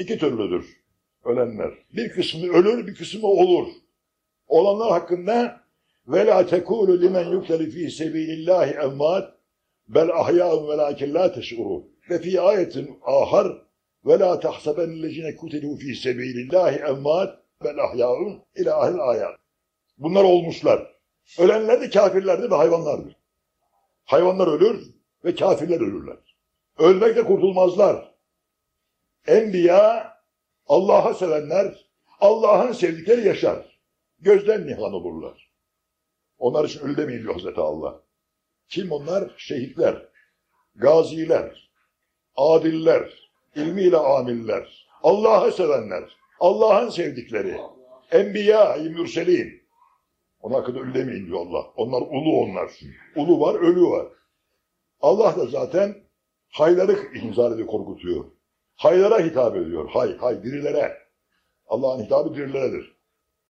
iki türlüdür ölenler. Bir kısmı ölür, bir kısmı olur. Olanlar hakkında ve la tekulu limen yukteli fi sebilillahi emmat bel ahya'un velakin la teş'uru ve fi ayetin ahar ve la tahsebennellezine kutilu fi sebilillahi emmat bel ahya'un ila ahil ayat. Bunlar olmuşlar. Ölenler de kafirlerdir ve hayvanlardır. Hayvanlar ölür ve kafirler ölürler. Ölmekle kurtulmazlar. Enbiya, Allah'a sevenler, Allah'ın sevdikleri yaşar. Gözden nihan olurlar. Onlar için ölü demeyin diyor Hazreti Allah. Kim onlar? Şehitler, gaziler, adiller, ilmiyle amiller, Allah'ı sevenler, Allah'ın sevdikleri, enbiya-i mürselin. Onlar hakkında ölü demeyin diyor Allah. Onlar ulu onlar. Ulu var, ölü var. Allah da zaten hayları inzar ediyor, korkutuyor. Haylara hitap ediyor. Hay, hay, dirilere. Allah'ın hitabı dirileredir.